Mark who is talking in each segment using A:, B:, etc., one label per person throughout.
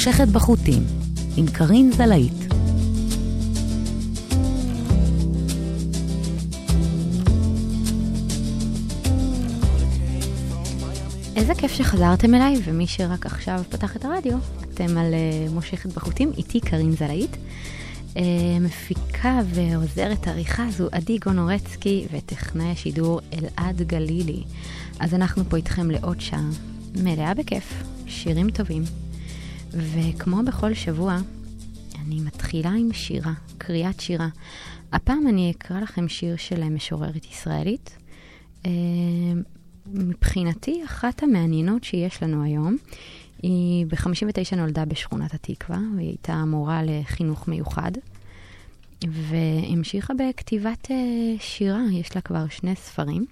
A: מושכת בחוטים, עם קרין זלעית. איזה כיף שחזרתם אליי, ומי שרק עכשיו פתח את הרדיו, אתם על uh, מושכת בחוטים, איתי קרין זלעית. Uh, מפיקה ועוזרת עריכה זו עדי גונורצקי וטכנאי השידור אלעד גלילי. אז אנחנו פה איתכם לעוד שעה מלאה בכיף, שירים טובים. וכמו בכל שבוע, אני מתחילה עם שירה, קריאת שירה. הפעם אני אקרא לכם שיר של משוררת ישראלית. Uh, מבחינתי, אחת המעניינות שיש לנו היום, היא ב-59 נולדה בשכונת התקווה, והיא הייתה מורה לחינוך מיוחד, והמשיכה בכתיבת uh, שירה, יש לה כבר שני ספרים,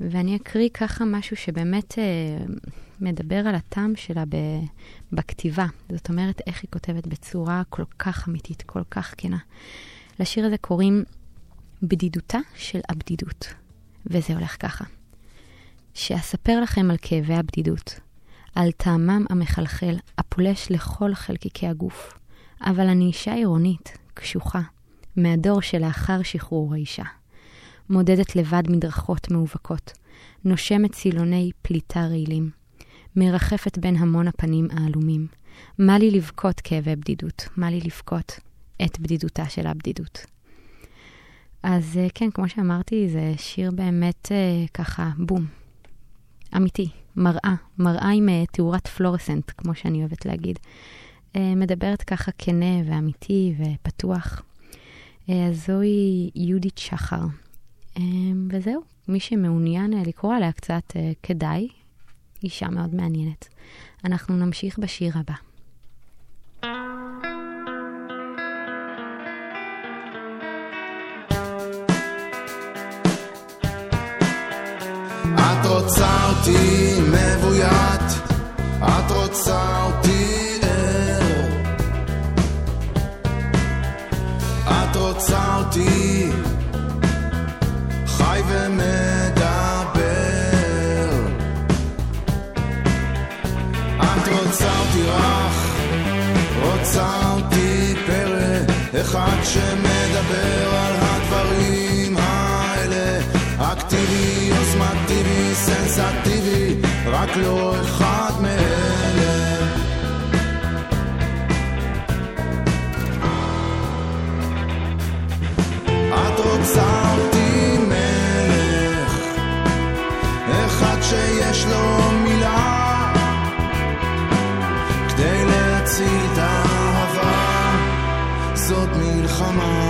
A: ואני אקריא ככה משהו שבאמת uh, מדבר על הטעם שלה ב- בכתיבה. זאת אומרת, איך היא כותבת בצורה כל כך אמיתית, כל כך כנה. לשיר הזה קוראים בדידותה של הבדידות, וזה הולך ככה. שאספר לכם על כאבי הבדידות, על טעמם המחלחל, הפולש לכל חלקיקי הגוף. אבל אני אישה עירונית, קשוחה, מהדור שלאחר שחרור האישה. מודדת לבד מדרכות מאובקות, נושמת סילוני פליטה רעילים, מרחפת בין המון הפנים העלומים. מה לי לבכות כאבי בדידות? מה לי לבכות את בדידותה של הבדידות? אז כן, כמו שאמרתי, זה שיר באמת ככה, בום, אמיתי, מראה, מראה עם uh, תאורת פלורסנט, כמו שאני אוהבת להגיד. מדברת ככה כנה ואמיתי ופתוח. Uh, זוהי יהודית שחר. וזהו, מי שמעוניין לקרוא עליה קצת, כדאי. אישה מאוד מעניינת. אנחנו נמשיך בשיר הבא.
B: את רוצה אותי מבוית, את רוצה אותי אחד שמדבר על הדברים האלה, אקטיבי, יוזמטיבי, סנסטיבי, רק לא אחד מלחמה על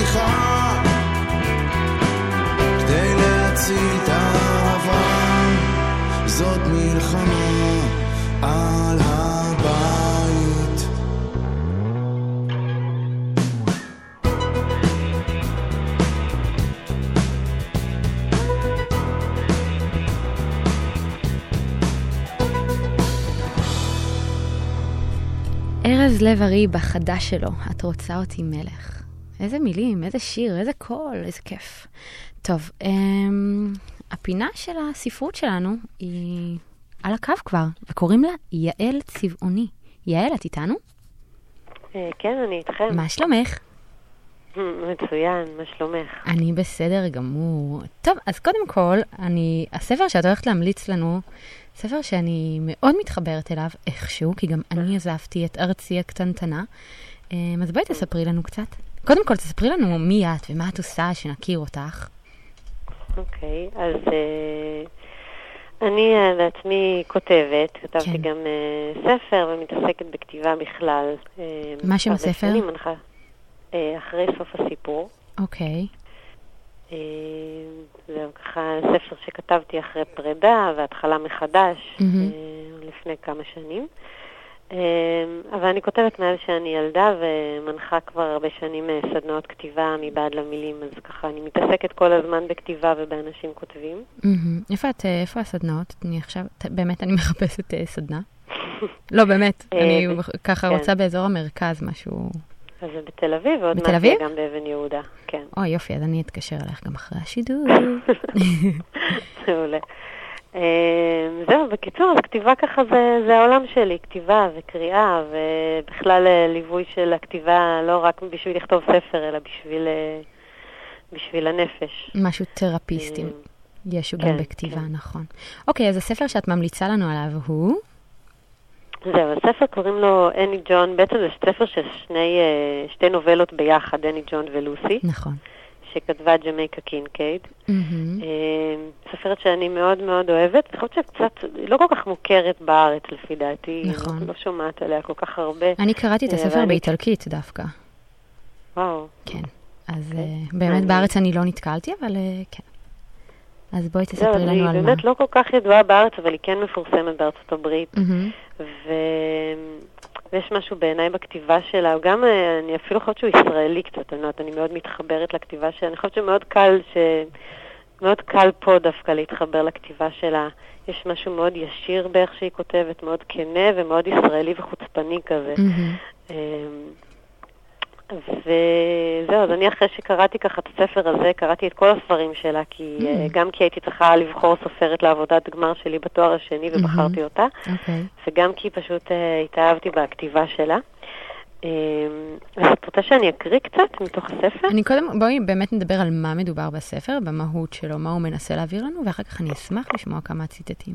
B: סליחה כדי להציל את האהבה זאת מלחמה על הבית
A: ארז לב-ארי בחדש שלו, את רוצה אותי מלך. איזה מילים, איזה שיר, איזה קול, איזה כיף. טוב, אמ, הפינה של הספרות שלנו היא על הקו כבר, וקוראים לה יעל צבעוני. יעל, את איתנו?
C: אה, כן, אני איתכם.
A: מה שלומך?
C: מצוין, מה שלומך?
A: אני בסדר גמור. טוב, אז קודם כל, אני, הספר שאת הולכת להמליץ לנו, ספר שאני מאוד מתחברת אליו איכשהו, כי גם אני עזבתי את ארצי הקטנטנה. אמ, אז בואי תספרי לנו קצת. קודם כל, תספרי לנו מי את ומה את עושה, שנכיר אותך.
C: אוקיי, אז אה, אני אה, בעצמי כותבת, כתבתי
A: כן.
C: גם אה, ספר ומתעסקת בכתיבה בכלל. אה,
A: מה שם הספר?
C: שנים, מנחה, אה, אחרי סוף הסיפור.
A: אוקיי.
C: אה, זהו, ככה ספר שכתבתי אחרי פרידה והתחלה מחדש,
A: מהמם.
C: אה, לפני כמה שנים. אה, אבל אני כותבת מאז שאני ילדה ומנחה כבר הרבה שנים אה, סדנאות כתיבה מבעד למילים, אז ככה אני מתעסקת כל הזמן בכתיבה ובאנשים כותבים.
A: איפה את, אה, איפה הסדנאות? אני עכשיו, באמת, אני מחפשת אה, סדנה. לא, באמת,
C: אה,
A: אני ככה
C: כן.
A: רוצה באזור המרכז משהו.
C: אז זה בתל אביב, ועוד מעט? יהיה גם באבן יהודה, כן.
A: אוי, יופי, אז אני אתקשר אלייך גם אחרי השידור.
C: מעולה. אה, זהו, בקיצור, אז כתיבה ככה זה, זה העולם שלי, כתיבה וקריאה, ובכלל אה, ליווי של הכתיבה לא רק בשביל לכתוב ספר, אלא בשביל, אה, בשביל הנפש.
A: משהו תרפיסטי.
C: אה,
A: ישו
C: כן,
A: גם בכתיבה,
C: כן.
A: נכון. אוקיי, אז הספר שאת ממליצה לנו עליו הוא?
C: זהו, הספר קוראים לו אני ג'ון, בעצם זה ספר של שני, אה, שתי נובלות ביחד, אני ג'ון ולוסי,
A: נכון.
C: שכתבה ג'מייקה קינקייד. אה, ספרת שאני מאוד מאוד אוהבת, אני חושבת שקצת, היא לא כל כך מוכרת בארץ לפי דעתי,
A: נכון.
C: לא, לא שומעת עליה כל כך הרבה.
A: אני קראתי את
C: אה,
A: הספר באיטלקית דווקא.
C: וואו,
A: כן. אז
C: אוקיי.
A: אה, באמת. בארץ אני לא נתקלתי, אבל אה, כן. אז בואי
C: זהו,
A: תספרי לנו
C: היא
A: על מה.
C: באמת לא כל כך ידועה בארץ, אבל היא כן מפורסמת בארצות הברית. ו... ויש משהו בעיניי בכתיבה שלה, גם אה, אני אפילו חושבת שהוא ישראלי קצת, אני לא יודעת, אני מאוד מתחברת לכתיבה שלה, אני חושבת שמאוד קל, ש... מאוד קל פה דווקא להתחבר לכתיבה שלה. יש משהו מאוד ישיר באיך שהיא כותבת, מאוד כנה ומאוד ישראלי וחוצפני כזה.
A: מהמם.
C: וזהו, אז אני אחרי שקראתי ככה את הספר הזה, קראתי את כל הספרים שלה, כי
A: Mm.
C: אה, גם כי הייתי צריכה לבחור סופרת לעבודת גמר שלי בתואר השני ובחרתי אותה,
A: אוקיי.
C: וגם כי פשוט אה, התאהבתי בכתיבה שלה. אמ, אז את רוצה שאני אקריא קצת מתוך הספר?
A: אני קודם, בואי באמת נדבר על מה מדובר בספר, במהות שלו, מה הוא מנסה להעביר לנו, ואחר כך אני אשמח לשמוע כמה ציטטים.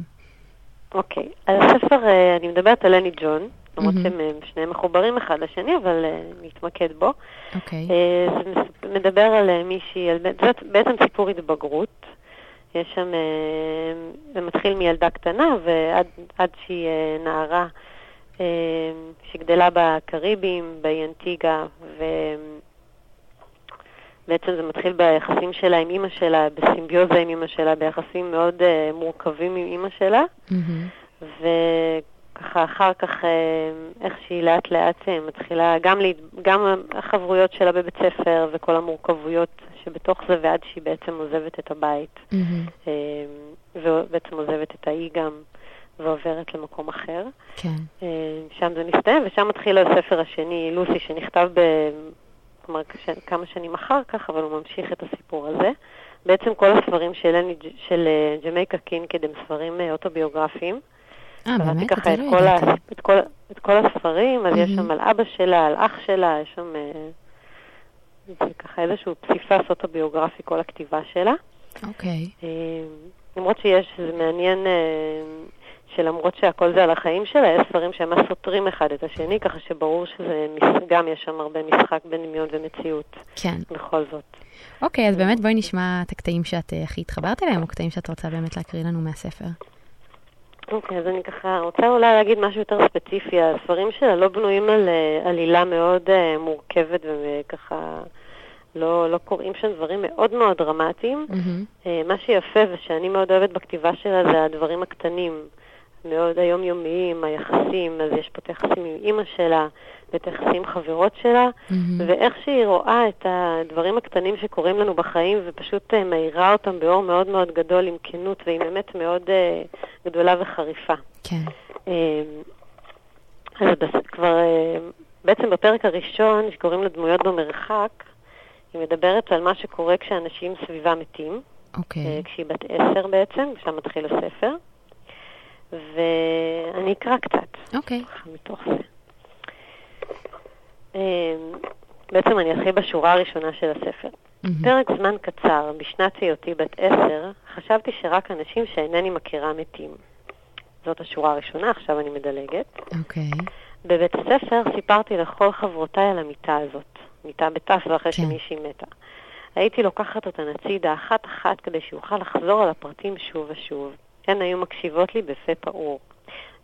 C: אוקיי, אז הספר, אה, אני מדברת על אני ג'ון, למרות
A: מהמם.
C: שהם אה, שניהם מחוברים אחד לשני, אבל אה, נתמקד בו.
A: אוקיי.
C: אה, זה מס- מדבר על אה, מישהי, על, זה בעצם סיפור התבגרות. יש שם, אה, זה מתחיל מילדה קטנה ועד עד שהיא אה, נערה אה, שגדלה בקריבים, באי אנטיגה, ובעצם זה מתחיל ביחסים שלה עם אימא שלה, בסימביוזה עם אימא שלה, ביחסים מאוד אה, מורכבים עם אימא שלה.
A: מהמם.
C: וככה אחר כך, אה, איך שהיא לאט לאט אה, מתחילה, גם, להת... גם החברויות שלה בבית ספר וכל המורכבויות שבתוך זה, ועד שהיא בעצם עוזבת את הבית,
A: מהמם.
C: אה, ובעצם עוזבת את האי גם, ועוברת למקום אחר.
A: כן.
C: שם זה מסתיים, ושם מתחיל הספר השני, לוסי, שנכתב ב... כלומר, כמה שנים אחר כך, אבל הוא ממשיך את הסיפור הזה. בעצם כל הספרים של, של ג'מייקה קינקד הם ספרים אוטוביוגרפיים. קראתי? ככה
A: את זה
C: כל,
A: לא
C: ה. את, כל, את כל הספרים, אז יש
A: מהמם.
C: שם על אבא שלה, על אח שלה, יש שם אה, זה ככה איזשהו פסיפס אוטוביוגרפי, כל הכתיבה שלה.
A: אוקיי.
C: אה, למרות שיש, זה מעניין אה, שלמרות שהכל זה על החיים שלה, יש ספרים שהם ממש סותרים אחד את השני, ככה שברור שזה גם יש שם הרבה משחק בין דמיון ומציאות,
A: כן.
C: בכל זאת.
A: אוקיי, אז באמת בואי נשמע את הקטעים שאת הכי התחברת אליהם, או קטעים שאת רוצה באמת להקריא לנו מהספר.
C: אוקיי, אז אני ככה רוצה אולי להגיד משהו יותר ספציפי. הספרים שלה לא בנויים על אה, עלילה מאוד אה, מורכבת וככה לא, לא קוראים שם דברים מאוד מאוד דרמטיים.
A: מהמם.
C: אה, מה שיפה ושאני מאוד אוהבת בכתיבה שלה זה הדברים הקטנים, מאוד היומיומיים, היחסים, אז יש פה את היחסים עם אימא שלה ואת היחסים עם חברות שלה,
A: מהמם.
C: ואיך שהיא רואה את הדברים הקטנים שקורים לנו בחיים ופשוט אה, מאירה אותם באור מאוד מאוד גדול עם כנות ועם אמת מאוד אה, גדולה וחריפה.
A: כן.
C: אה, אז. כבר אה, בעצם בפרק הראשון, שקוראים לו דמויות במרחק, היא מדברת על מה שקורה כשאנשים סביבה מתים,
A: אוקיי.
C: אה, כשהיא בת עשר בעצם, שם מתחיל הספר. ואני אקרא קצת.
A: אוקיי.
C: ככה מתוך זה. אה, בעצם אני אתחיל בשורה הראשונה של הספר.
A: מהמם.
C: פרק זמן קצר, בשנת היותי בת עשר, חשבתי שרק אנשים שאינני מכירה מתים. זאת השורה הראשונה, עכשיו אני מדלגת.
A: אוקיי.
C: בבית הספר סיפרתי לכל חברותיי על המיטה הזאת, מיטה בתף ואחרי
A: כן.
C: שמישהי מתה. הייתי לוקחת אותן הצידה אחת-אחת כדי שאוכל לחזור על הפרטים שוב ושוב. הן היו מקשיבות לי בפה פעור.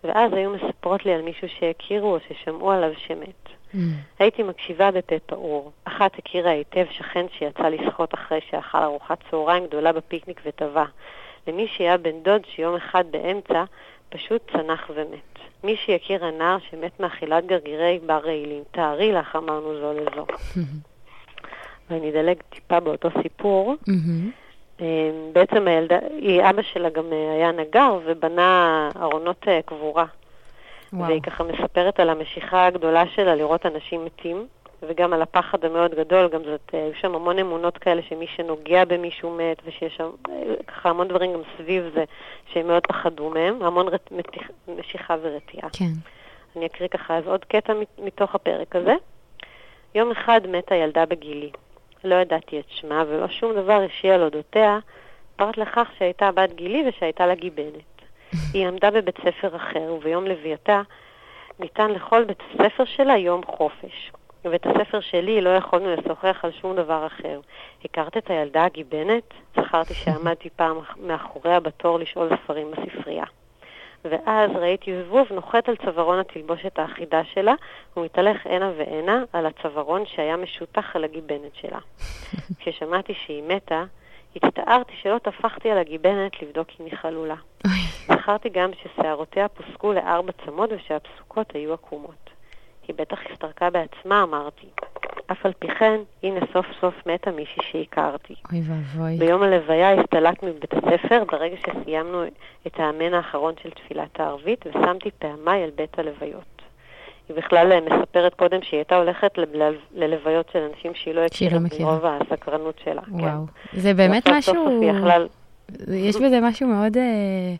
C: ואז היו מספרות לי על מישהו שהכירו או ששמעו עליו שמת.
A: מהמם.
C: הייתי מקשיבה בפה פעור. אחת הכירה היטב שכן שיצא לשחות אחרי שאכל ארוחת צהריים גדולה בפיקניק וטבע. למישהי היה בן דוד שיום אחד באמצע פשוט צנח ומת. מישהי הכירה נער שמת מאכילת גרגירי בר רעילים. תארי לך, אמרנו זו לזו. ואני אדלג טיפה באותו סיפור.
A: מהמם.
C: אה, בעצם הילדה, היא, אבא שלה גם אה, היה נגר ובנה ארונות אה, קבורה.
A: וואו.
C: והיא ככה מספרת על המשיכה הגדולה שלה לראות אנשים מתים, וגם על הפחד המאוד גדול, גם זאת, אה, היו שם המון אמונות כאלה שמי שנוגע במישהו מת, ושיש שם ככה המון דברים גם סביב זה, שהם מאוד פחדו מהם, המון רט, מתיח, משיכה ורתיעה.
A: כן.
C: אני אקריא ככה אז עוד קטע מת- מתוך הפרק הזה. יום אחד מתה ילדה בגילי. לא ידעתי את שמה ולא שום דבר אישי על אודותיה, פרט לכך שהייתה בת גילי ושהייתה לה גיבנת. היא עמדה בבית ספר אחר, וביום לווייתה ניתן לכל בית הספר שלה יום חופש. בבית הספר שלי לא יכולנו לשוחח על שום דבר אחר. הכרת את הילדה הגיבנת? זכרתי שעמדתי פעם מאחוריה בתור לשאול ספרים בספרייה. ואז ראיתי זבוב נוחת על צווארון התלבושת האחידה שלה, ומתהלך הנה והנה על הצווארון שהיה משותח על הגיבנת שלה. כששמעתי שהיא מתה, הצטערתי שלא טפחתי על הגיבנת לבדוק אם היא חלולה. זכרתי גם ששערותיה פוסקו לארבע צמות ושהפסוקות היו עקומות. היא בטח הסתרקה בעצמה, אמרתי. אף על פי כן, הנה סוף סוף מתה מישהי שהכרתי.
A: אוי ואבוי.
C: ביום הלוויה הסתלקנו מבית הספר ברגע שסיימנו את האמן האחרון של תפילת הערבית ושמתי פעמיי על בית הלוויות. היא בכלל מספרת קודם שהיא הייתה הולכת ללוויות של אנשים שהיא לא הכירה
A: לא מכירה.
C: מרוב הסקרנות שלה. כן.
A: וואו. זה באמת משהו...
C: סוף סוף היא יכלה...
A: יש בזה משהו מאוד... אה,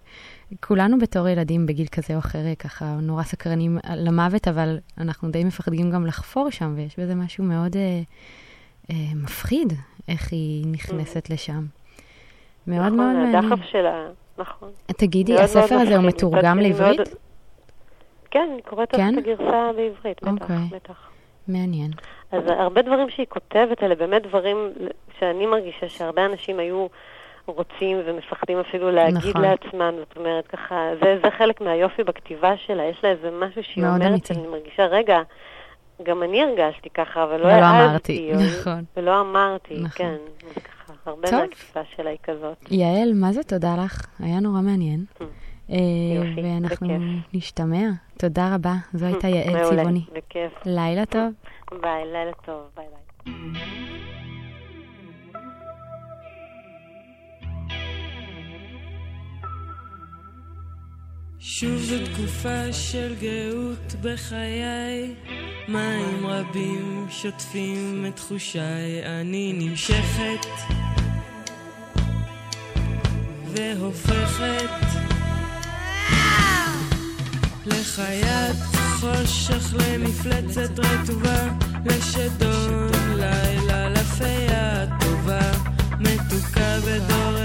A: כולנו בתור ילדים בגיל כזה או אחר, ככה נורא סקרנים למוות, אבל אנחנו די מפחדים גם לחפור שם, ויש בזה משהו מאוד אה, אה, מפחיד, איך היא נכנסת לשם. מאוד
C: נכון,
A: מאוד מעניין.
C: הדחף שלה, נכון.
A: תגידי,
C: מאוד
A: הספר
C: מאוד
A: הזה הוא. מתורגם לעברית?
C: מאוד- כן, אני קוראת
A: כן?
C: את הגרסה בעברית, בטח,
A: אוקיי.
C: בטח.
A: מעניין.
C: אז הרבה דברים שהיא כותבת, אלה באמת דברים שאני מרגישה שהרבה אנשים היו רוצים ומפחדים אפילו להגיד
A: נכון.
C: לעצמם, זאת אומרת, ככה, זה, זה חלק מהיופי בכתיבה שלה, יש לה איזה משהו שהיא אומרת,
A: אמיתי.
C: אני מרגישה, רגע, גם אני הרגשתי ככה, אבל לא
A: ולא
C: העזתי.
A: אמרתי,
C: או-
A: נכון.
C: ולא אמרתי,
A: נכון.
C: כן, ככה, הרבה
A: טוב.
C: מהכתיבה שלה היא כזאת.
A: יעל, מה זה תודה לך? היה נורא מעניין. אה,
C: יופי,
A: ואנחנו
C: בכיף.
A: נשתמע. תודה רבה. זו הייתה יעל צבעוני.
C: בכיף.
A: לילה טוב.
C: ביי, לילה טוב, ביי ביי.
D: שוב זו תקופה של גאות בחיי, מים רבים שוטפים את תחושיי, אני נמשכת והופכת לחיית חושך, למפלצת רטובה, לשדון לילה, לפיה טובה, מתוקה ודורסת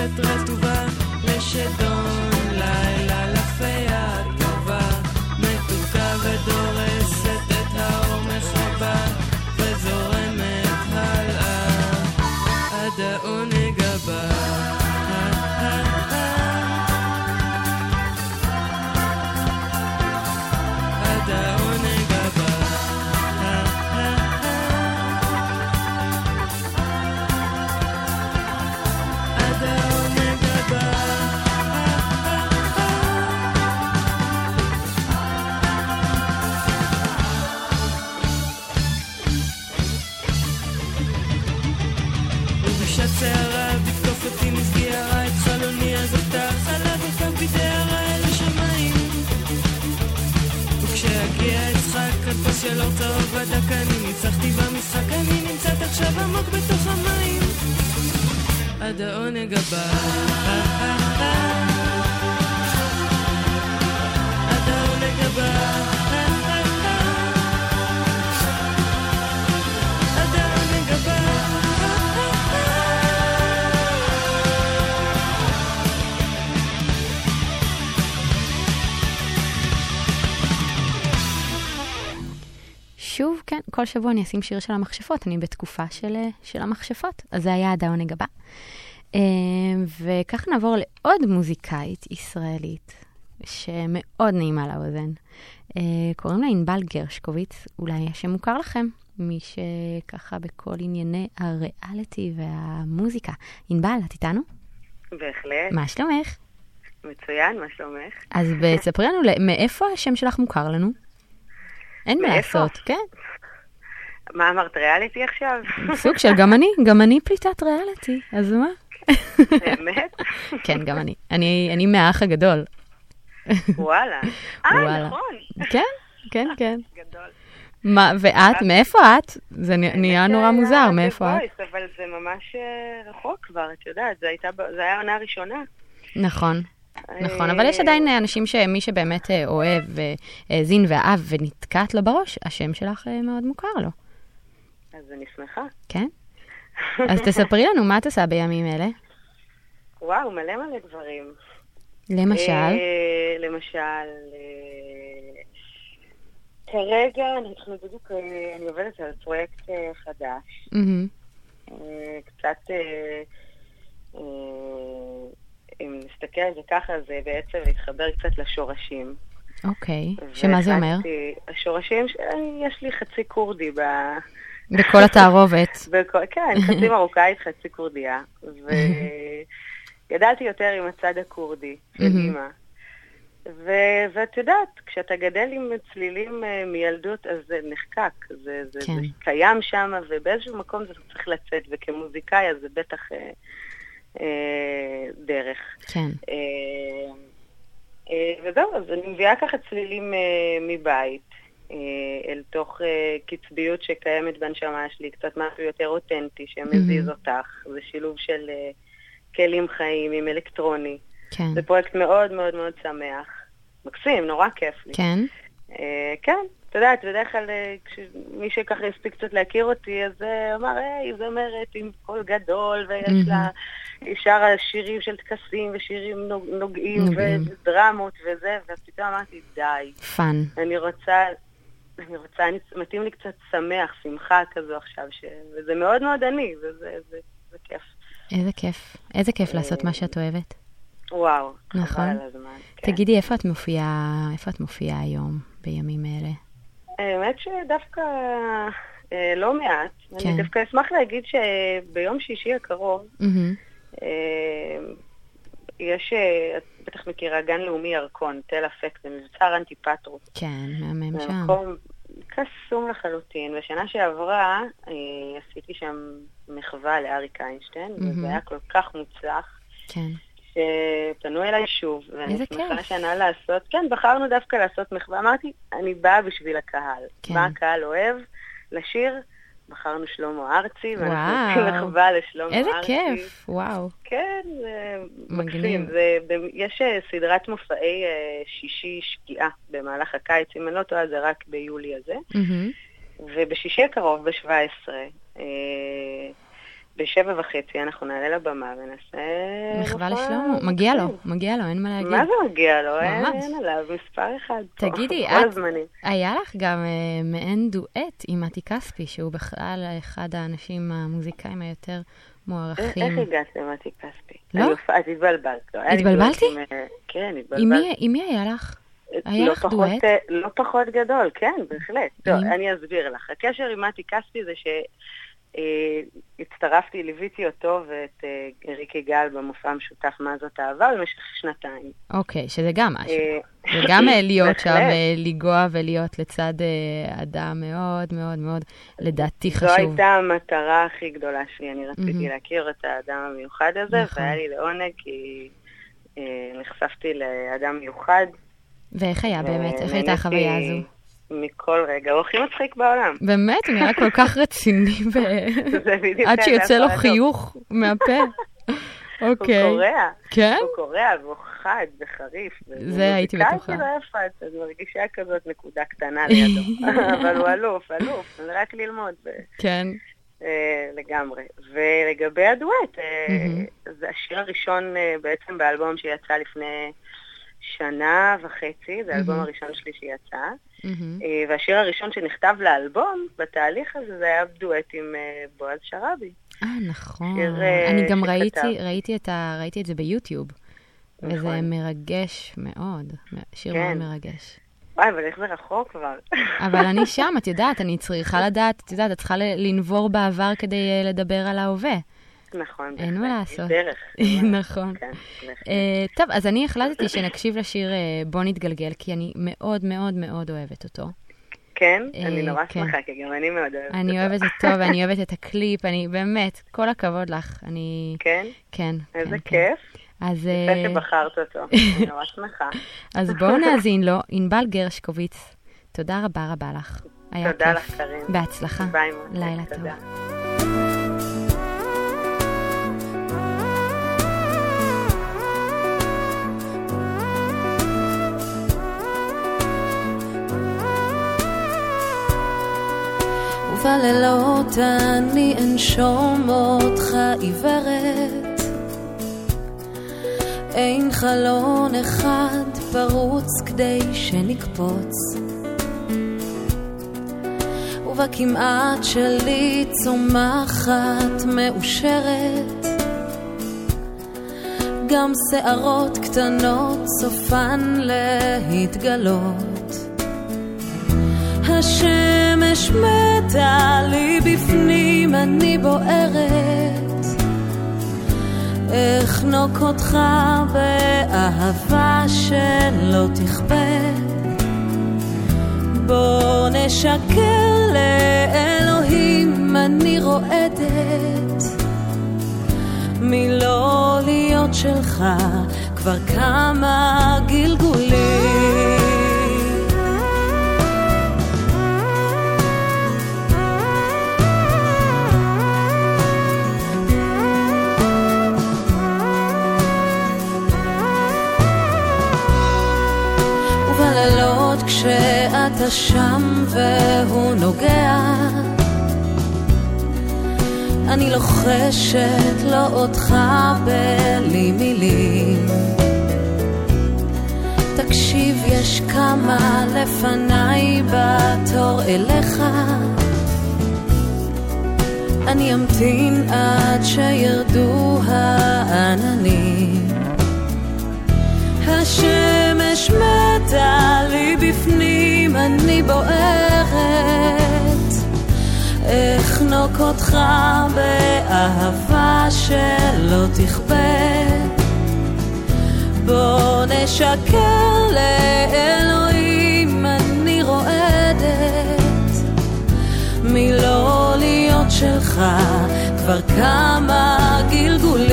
D: למפלצת רטובה, לש... שדון, לילה לפיה טובה, מתוקה ודורסת את האור מחבה, וזורמת הלאה, עד העונג הדק אני ניצחתי במשחק אני נמצאת עכשיו עמוק בתוך המים. עד העונג הבא. עד העונג הבא
A: כל שבוע אני אשים שיר של המכשפות, אני בתקופה של, אה, של המכשפות, אז זה היה עד העונג הבא. אה, וככה נעבור לעוד מוזיקאית ישראלית, שמאוד נעימה לאוזן. אה, קוראים לה ענבל גרשקוביץ, אולי השם מוכר לכם, מי שככה בכל ענייני הריאליטי והמוזיקה. ענבל, את איתנו?
E: בהחלט,
A: מה שלומך?
E: מצוין, מה שלומך?
A: אז תספרי לנו, ל- מאיפה השם שלך מוכר לנו? אין מה? לעשות, כן.
E: מה אמרת, ריאליטי עכשיו?
A: סוג של גם אני, גם אני פליטת ריאליטי, אז מה?
E: באמת?
A: כן, גם אני. אני, אני מהאח הגדול.
E: וואלה. אה. נכון.
A: כן, כן, כן.
E: גדול.
A: מה, ואת, מאיפה את? זה נהיה נורא
E: אה,
A: מוזר, מאיפה את?
E: אבל זה ממש אה, רחוק כבר, את יודעת, זה היה העונה הראשונה.
A: נכון, נכון,
E: אה,
A: אבל יש עדיין אה, אנשים שמי שבאמת אה, אוהב, האזין ואהב ונתקעת לו בראש, השם שלך אה, מאוד מוכר לו,
E: אז אני שמחה.
A: כן? אז תספרי לנו, מה את עושה בימים אלה?
E: וואו, מלא מלא דברים.
A: למשל,
E: אה, למשל, אה, כרגע אנחנו בדיוק, אה, אני עובדת על פרויקט חדש. קצת, אם נסתכל על זה ככה, זה בעצם להתחבר קצת לשורשים.
A: אוקיי, שמה זה אומר?
E: השורשים, יש לי חצי כורדי.
A: בכל התערובת.
E: בכל, כן, חצי מרוקאית, חצי כורדיה. וגדלתי יותר עם הצד הכורדי של. אימא. ו- ואת יודעת, כשאתה גדל עם צלילים אה, מילדות, אז זה נחקק. זה, זה,
A: כן.
E: זה קיים שם, ובאיזשהו מקום זה צריך לצאת, וכמוזיקאי אז זה בטח אה, אה, דרך.
A: כן,
E: אה, אה, וזהו, אז אני מביאה ככה צלילים אה, מבית אל תוך אה, קצביות שקיימת בנשמה שלי, קצת משהו יותר אותנטי שמזיז
A: מהמם.
E: אותך. זה שילוב של אה, כלים חיים עם אלקטרוני.
A: כן,
E: זה פרויקט מאוד מאוד מאוד שמח. מקסים, נורא כיף לי.
A: כן,
E: אה, כן, את יודעת, בדרך כלל אה, מי שככה הספיק קצת להכיר אותי, אז אה, אמר, היי, זמרת עם קול גדול, ויש. לה, היא שרה שירים של טקסים ושירים נוג, נוגעים
A: נוגעים.
E: ודרמות וזה, ופתאום אמרתי, די,
A: fun.
E: אני רוצה, אני רוצה, אני, מתאים לי קצת שמח, שמחה כזו עכשיו, ש, וזה מאוד מאוד אני, וזה זה, זה כיף.
A: איזה כיף. איזה כיף לעשות מה שאת אוהבת.
E: וואו,
A: נכון.
E: חבל על הזמן. כן.
A: תגידי, איפה את מופיעה, איפה את מופיעה היום, בימים אלה?
E: האמת שדווקא אה, לא מעט.
A: כן.
E: אני דווקא אשמח להגיד שביום שישי הקרוב
A: מהמם.
E: אה, יש, אה, את בטח מכירה, גן לאומי ירקון, תל אפק, זה מבצר אנטיפטרוס.
A: כן, מהמם
E: זה
A: שם.
E: מקום קסום לחלוטין. בשנה שעברה אה, עשיתי שם מחווה לאריק איינשטיין,
A: מהמם.
E: וזה היה כל כך מוצלח.
A: כן.
E: שפנו אליי שוב, ואני שמחה. השנה לעשות, כן, בחרנו דווקא לעשות מחווה. אמרתי, אני באה בשביל הקהל.
A: כן.
E: מה הקהל אוהב? לשיר, בחרנו שלמה ארצי, ואנחנו. עושים מחווה לשלמה
A: איזה
E: ארצי.
A: כיף, וואו.
E: כן, זה
A: מגניב.
E: מקסים. זה, יש אה, סדרת מופעי אה, שישי שקיעה במהלך הקיץ, אם אני לא טועה, זה רק ביולי הזה.
A: מהמם.
E: ובשישי הקרוב, ב-17, אה, בשבע וחצי אנחנו נעלה לבמה ונעשה...
A: מחווה לשלמה, מגיע לו. מגיע לו, אין מה להגיד.
E: מה זה מגיע לו? אין עליו מספר אחד פה.
A: תגידי, את-. היה לך גם אה, מעין דואט עם מתי כספי, שהוא בכלל אחד האנשים המוזיקאים היותר מוערכים.
E: איך הגעת למתי כספי?
A: לא?
E: את התבלבלת. לא,
A: התבלבלתי?
E: אה, כן, התבלבלתי.
A: עם מי- היה לך? היה
E: לא
A: לך
E: פחות,
A: דואט?
E: אה, לא פחות גדול, כן, בהחלט. טוב,
A: עם?
E: אני אסביר לך. הקשר עם מתי כספי זה שהצטרפתי, ליוויתי אותו ואת אה, ריק יגאל במופע המשותף מה זאת אהבה במשך שנתיים.
A: אוקיי, שזה גם משהו.
E: אה,
A: זה גם אה, להיות שם. אה, לנגוע ולהיות לצד אה, אדם מאוד מאוד מאוד, לדעתי
E: זו
A: חשוב.
E: הייתה המטרה הכי גדולה שלי, אני רציתי. להכיר את האדם המיוחד הזה,
A: נכון.
E: והיה לי לעונג כי אה, נחשפתי לאדם מיוחד.
A: ואיך היה באמת? איך הייתה החוויה הזו?
E: מכל רגע, הוא הכי מצחיק בעולם.
A: באמת, הוא נראה כל כך רציני, ו- עד שיוצא לו. חיוך מהפה. אוקיי.
E: הוא קורע.
A: כן?
E: הוא קורע והוא חד וחריף.
A: זה הייתי בטוחה.
E: כאילו איפה את? אני מרגישה כזאת נקודה קטנה לידו. אבל הוא אלוף, אלוף, זה רק ללמוד.
A: כן.
E: אה, לגמרי. ולגבי הדואט, אה,
A: מהמם.
E: זה השיר הראשון אה, בעצם באלבום שיצא לפני שנה וחצי, זה האלבום
A: מהמם.
E: הראשון שלי שיצא.
A: מהמם.
E: אה, והשיר הראשון שנכתב לאלבום, בתהליך הזה, זה היה דואט עם אה, בועז שרעבי.
A: אה, נכון.
E: שיר, אה,
A: אני גם. ראיתי, ראיתי את ה- ראיתי את זה ביוטיוב. וזה
E: נכון.
A: מרגש מאוד. שיר
E: כן.
A: מאוד מרגש.
E: וואי, אבל איך זה רחוק כבר.
A: אבל אני שם, את יודעת, אני צריכה לדעת, את יודעת, את צריכה לנבור בעבר כדי לדבר על ההווה.
E: נכון,
A: אין מה. לעשות.
E: דרך.
A: נכון.
E: כן.
A: אה, טוב, אז אני החלטתי שנקשיב לשיר אה, בוא נתגלגל, כי אני מאוד מאוד מאוד אוהבת אותו.
E: כן,
A: אה,
E: אני נורא
A: כן.
E: שמחה, כי גם אני מאוד אוהבת
A: אני
E: אותו.
A: אוהבת אותו ואני אוהבת את הקליפ, אני באמת, כל הכבוד לך. אני...
E: כן?
A: כן.
E: איזה
A: כן.
E: כיף.
A: אז,
E: יפה שבחרת אותו. אני נורא שמחה.
A: אז בואו נאזין לו, ענבל גרשקוביץ. תודה רבה רבה לך. היה
E: תודה. לך, קארין.
A: בהצלחה. לילה טוב.
F: ובלילות אני אנשום אותך עיוורת. אין חלון אחד פרוץ כדי שנקפוץ. ובכמעט שלי צומחת מאושרת. גם שערות קטנות סופן להתגלות. השמש מתה לי בפנים, אני בוערת. אחנוק אותך באהבה שלא תכפה. בוא נשקר לאלוהים, אני רועדת. מלא להיות שלך כבר כמה גלגולים. שם והוא נוגע. אני לוחשת לו אותך בלי מילים. תקשיב, יש כמה לפניי בתור אליך. אני אמתין עד שירדו העננים. השמש מתה בוערת. אחנוק אותך באהבה שלא תכפה. בוא נשקר לאלוהים, אני רועדת. מלא להיות שלך כבר כמה גלגולים.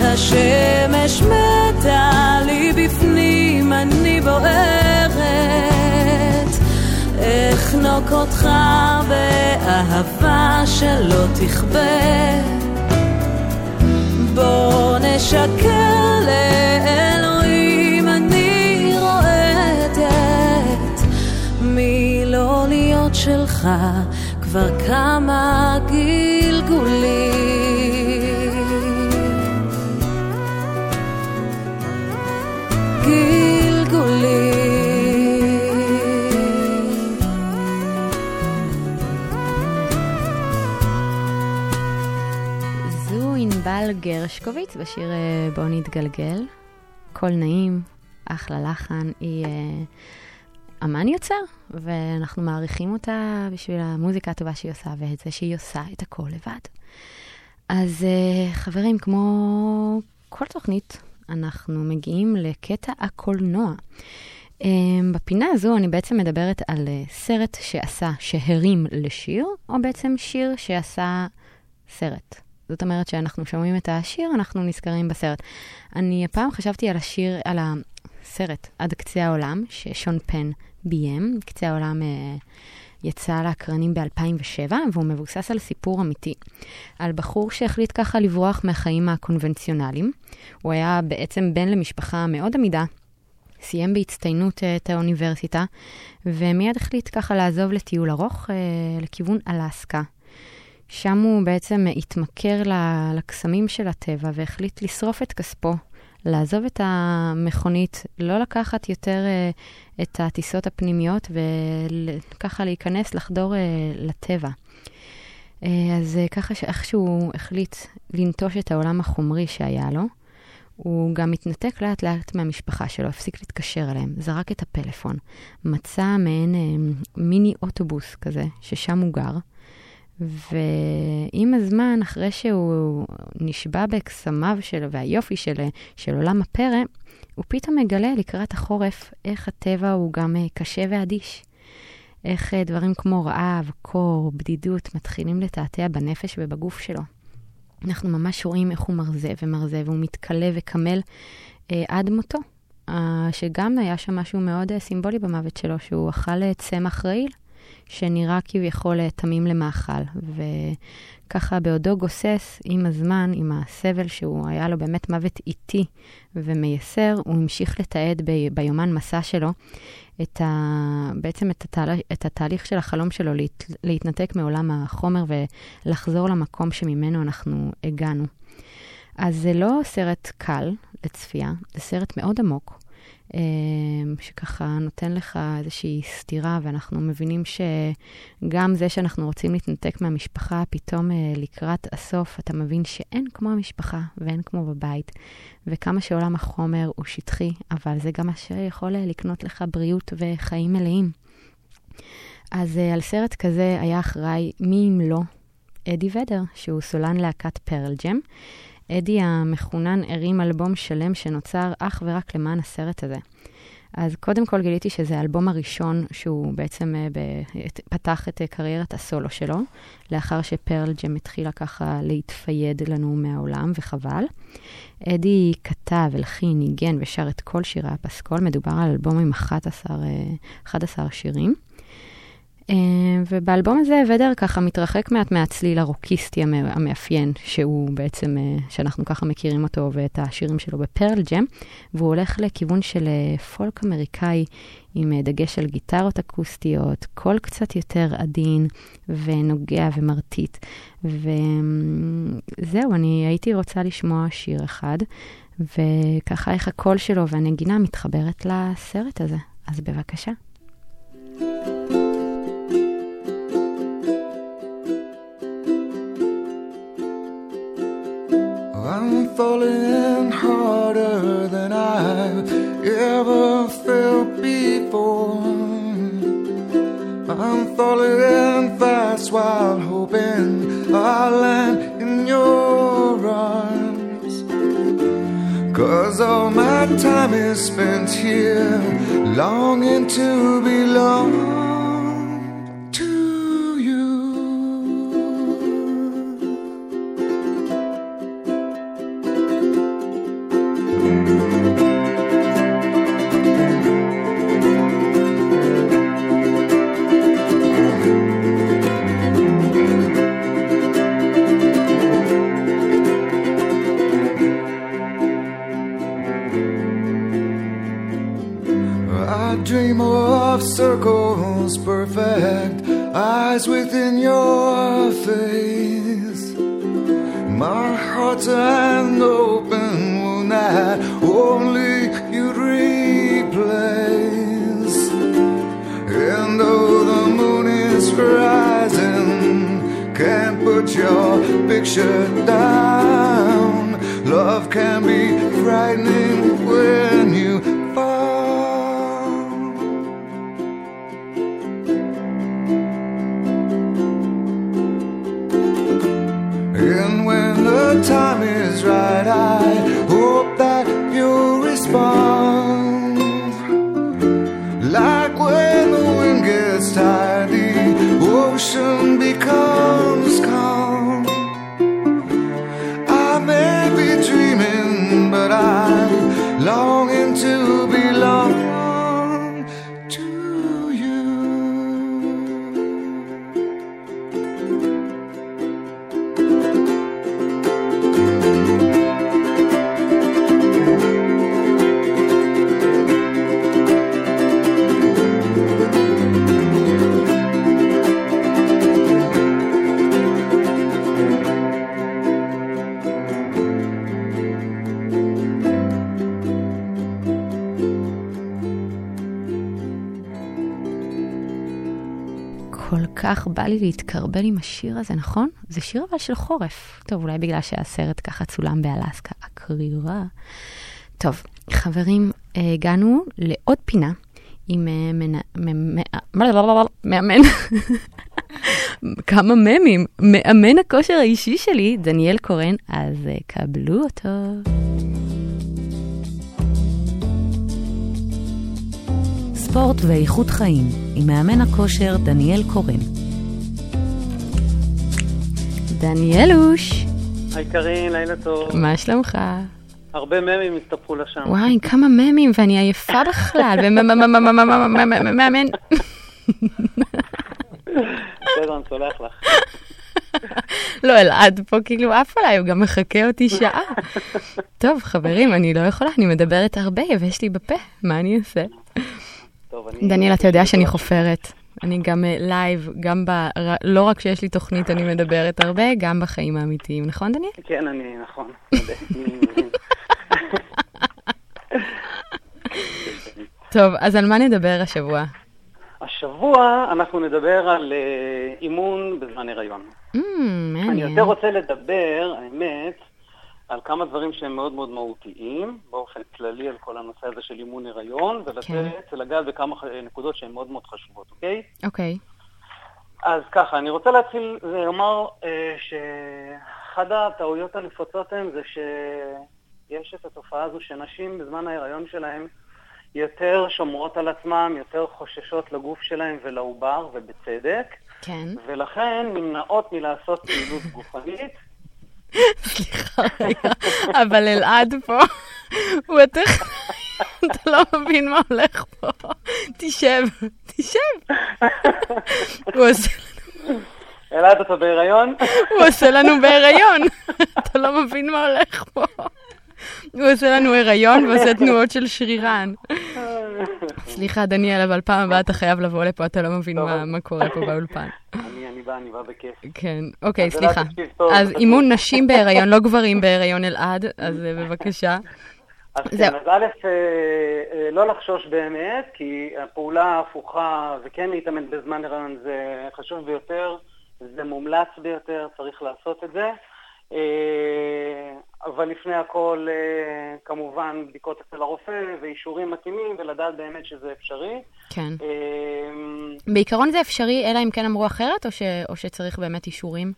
F: השמש מתה לי בפנים, אני בוערת. אחנוק אותך באהבה שלא תכבה. בוא נשקר לאלוהים, אני רועדת. מלא להיות שלך כבר כמה. גלגולים.
A: גרשקוביץ בשיר אה, בוא נתגלגל. קול נעים, אחלה לחן, היא אה, אמן יוצר, ואנחנו מעריכים אותה בשביל המוזיקה הטובה שהיא עושה, ואת זה שהיא עושה את הכל לבד. אז אה, חברים, כמו כל תוכנית, אנחנו מגיעים לקטע הקולנוע. בפינה הזו אני בעצם מדברת על סרט שעשה, שהרים לשיר, או בעצם שיר שעשה סרט. זאת אומרת שאנחנו שומעים את השיר, אנחנו נזכרים בסרט. אני הפעם חשבתי על השיר, על הסרט עד קצה העולם, ששון פן ביים. קצה העולם אה, יצא לאקרנים ב-2007, והוא מבוסס על סיפור אמיתי. על בחור שהחליט ככה לברוח מהחיים הקונבנציונליים. הוא היה בעצם בן למשפחה מאוד עמידה. סיים בהצטיינות אה, את האוניברסיטה, ומיד החליט ככה לעזוב לטיול ארוך אה, לכיוון אלסקה. שם הוא בעצם התמכר לקסמים של הטבע והחליט לשרוף את כספו, לעזוב את המכונית, לא לקחת יותר uh, את הטיסות הפנימיות וככה להיכנס, לחדור uh, לטבע. Uh, אז ככה שאיכשהו החליט לנטוש את העולם החומרי שהיה לו, הוא גם התנתק לאט לאט מהמשפחה שלו, הפסיק להתקשר אליהם, זרק את הפלאפון, מצא מעין מיני אוטובוס כזה, ששם הוא גר. ועם הזמן, אחרי שהוא נשבע בקסמיו שלו והיופי של, של עולם הפרא, הוא פתאום מגלה לקראת החורף איך הטבע הוא גם אה, קשה ואדיש. איך אה, דברים כמו רעב, קור, בדידות מתחילים לתעתע בנפש ובגוף שלו. אנחנו ממש רואים איך הוא מרזה ומרזה, והוא מתכלה וקמל אה, עד מותו. אה, שגם היה שם משהו מאוד אה, סימבולי במוות שלו, שהוא אכל צמח רעיל, שנראה כביכול אה, תמים למאכל. וככה בעודו גוסס עם הזמן, עם הסבל שהוא היה לו באמת מוות איטי ומייסר, הוא המשיך לתעד ב- ביומן מסע שלו את ה... בעצם את, התהל... את התהליך של החלום שלו להת... להתנתק מעולם החומר ולחזור למקום שממנו אנחנו הגענו. אז זה לא סרט קל לצפייה, זה סרט מאוד עמוק, שככה נותן לך איזושהי סתירה, ואנחנו מבינים שגם זה שאנחנו רוצים להתנתק מהמשפחה, פתאום אה, לקראת הסוף אתה מבין שאין כמו המשפחה ואין כמו בבית, וכמה שעולם החומר הוא שטחי, אבל זה גם מה שיכול אה, לקנות לך בריאות וחיים מלאים. אז על סרט כזה היה אחראי, מי אם לא, אדי ודר, שהוא סולן להקת פרל ג'ם. אדי המחונן הרים אלבום שלם שנוצר אך ורק למען הסרט הזה. אז קודם כל גיליתי שזה האלבום הראשון שהוא בעצם uh, ב- פתח את uh, קריירת הסולו שלו, לאחר שפרל ג'ם התחילה ככה להתפייד לנו מהעולם, וחבל. אדי כתב, הלחין, ניגן ושר את כל שירי הפסקול, מדובר על אלבום עם 11, uh, 11 שירים. Uh, ובאלבום הזה ודר ככה מתרחק מעט מהצליל הרוקיסטי המ- המאפיין, שהוא בעצם, uh, שאנחנו ככה מכירים אותו ואת השירים שלו בפרל ג'ם, והוא הולך לכיוון של uh, פולק אמריקאי עם דגש על גיטרות אקוסטיות, קול קצת יותר עדין ונוגע ומרטיט. וזהו, אני הייתי רוצה לשמוע שיר אחד, וככה איך הקול שלו והנגינה מתחברת לסרט הזה. אז בבקשה.
B: I'm falling harder than I've ever felt before. I'm falling fast while hoping I'll land in your arms. Cause all my time is spent here longing to belong
A: כך בא לי להתקרבל עם השיר הזה, נכון? זה שיר אבל של חורף. טוב, אולי בגלל שהסרט ככה צולם באלסקה, הקרירה. טוב, חברים, הגענו לעוד פינה עם אה, מאמן, כמה ממים, מאמן הכושר האישי שלי, דניאל קורן, אז אה, קבלו אותו.
G: ספורט ואיכות חיים, עם מאמן הכושר דניאל קורן.
A: דניאלוש,
H: היי קארין, לילה טוב.
A: מה שלומך?
H: הרבה ממים הסתפרו לשם.
A: וואי, כמה ממים, ואני עייפה בכלל, ומאמן.
H: בסדר, אני סולח לך.
A: לא, אלעד פה כאילו עף עליי, הוא גם מחכה אותי שעה. טוב, חברים, אני לא יכולה, אני מדברת הרבה ויש לי בפה, מה אני אעשה?
H: טוב, אני...
A: דניאל, אתה יודע שאני חופרת. אני גם אה, live, גם ב... לא רק שיש לי תוכנית, אני מדברת הרבה, גם בחיים האמיתיים, נכון, דניאל?
H: כן, אני, נכון.
A: טוב, אז על מה נדבר השבוע?
H: השבוע אנחנו נדבר על אה, אימון בזמן הריון.
A: Mm,
H: אני. יותר רוצה לדבר, האמת, על כמה דברים שהם מאוד מאוד מהותיים, באופן כללי על כל הנושא הזה של אימון הריון, ולתת,
A: כן.
H: ולגעת בכמה נקודות שהן מאוד מאוד חשובות, אוקיי?
A: אוקיי,
H: אז ככה, אני רוצה להתחיל ולומר אה, שאחד הטעויות הנפוצות הן זה שיש את התופעה הזו שנשים בזמן ההיריון שלהן יותר שומרות על עצמן, יותר חוששות לגוף שלהן ולעובר, ובצדק,
A: כן.
H: ולכן נמנעות מלעשות פעילות גופנית.
A: סליחה רגע, אבל אלעד פה, הוא יותר... אתה לא מבין מה הולך פה. תשב, תשב. הוא עושה-
H: אלעד, אתה בהיריון?
A: הוא עושה לנו בהיריון. אתה לא מבין מה הולך פה. הוא עושה לנו הריון ועושה תנועות של שרירן. סליחה, דניאל, אבל פעם הבאה אתה חייב לבוא לפה, אתה לא מבין. מה- קורה פה באולפן.
H: אני, אני בא, אני בא בכיף.
A: כן, אוקיי, סליחה. אז. אימון נשים בהיריון, לא גברים בהיריון, אלעד, אז אה, בבקשה.
H: אז. כן, אז א', אה, אה, לא לחשוש באמת, כי הפעולה ההפוכה וכן להתאמן בזמן הריון זה חשוב ביותר, זה מומלץ ביותר, צריך לעשות את זה. אבל לפני הכל, אה, כמובן, בדיקות אצל הרופא ואישורים מתאימים ולדעת באמת שזה אפשרי.
A: כן.
H: אה,
A: בעיקרון זה אפשרי, אלא אם כן אמרו אחרת, או, ש... או שצריך באמת אישורים?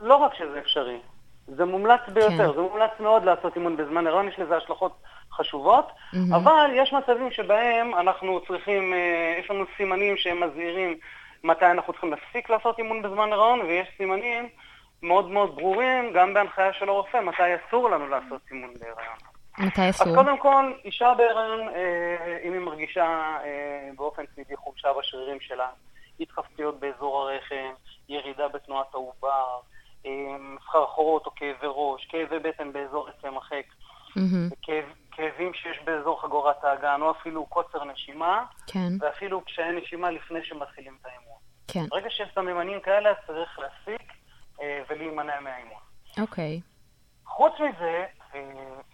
H: לא רק שזה אפשרי, זה מומלץ ביותר,
A: כן.
H: זה מומלץ מאוד לעשות אימון בזמן הריון, יש לזה השלכות חשובות,
A: מהמם.
H: אבל יש מצבים שבהם אנחנו צריכים, אה, יש לנו סימנים שהם מזהירים מתי אנחנו צריכים להפסיק לעשות אימון בזמן הריון, ויש סימנים מאוד מאוד ברורים, גם בהנחיה של הרופא, מתי אסור לנו לעשות אימון בהיריון.
A: מתי
H: אז
A: אסור?
H: קודם כל, אישה בהיריון, אה, אם היא מרגישה אה, באופן תמידי חולשה בשרירים שלה, התחפשויות באזור הרחם, ירידה בתנועת העובר, אה, סחרחורות או כאבי ראש, כאבי בטן באזור עצם החק,
A: מהמם.
H: כאב, כאבים שיש באזור חגורת האגן, או אפילו קוצר נשימה,
A: כן,
H: ואפילו קשיי נשימה לפני שמתחילים את האימון.
A: כן,
H: ברגע שיש סממנים כאלה, אז צריך להפסיק ולהימנע מהאימון.
A: אוקיי.
H: חוץ מזה, אה,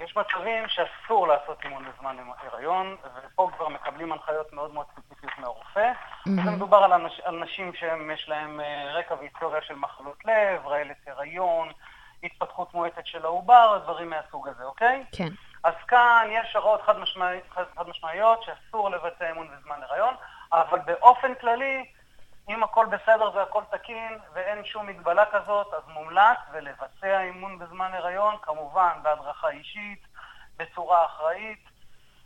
H: יש מצבים שאסור לעשות אימון בזמן הריון, ופה כבר מקבלים הנחיות מאוד מאוד ספציפיות מהרופא. זה מדובר על, אנש, על נשים שיש להן אה, רקע והיסטוריה של מחלות לב, רעלת הריון, התפתחות מועטת של העובר, דברים מהסוג הזה, אוקיי?
A: כן,
H: אז כאן יש הוראות חד, משמעי, חד, חד משמעיות שאסור לבצע אימון בזמן הריון, אבל באופן כללי, אם הכל בסדר והכל תקין ואין שום מגבלה כזאת, אז מומלץ ולבצע אימון בזמן הריון, כמובן בהדרכה אישית, בצורה אחראית.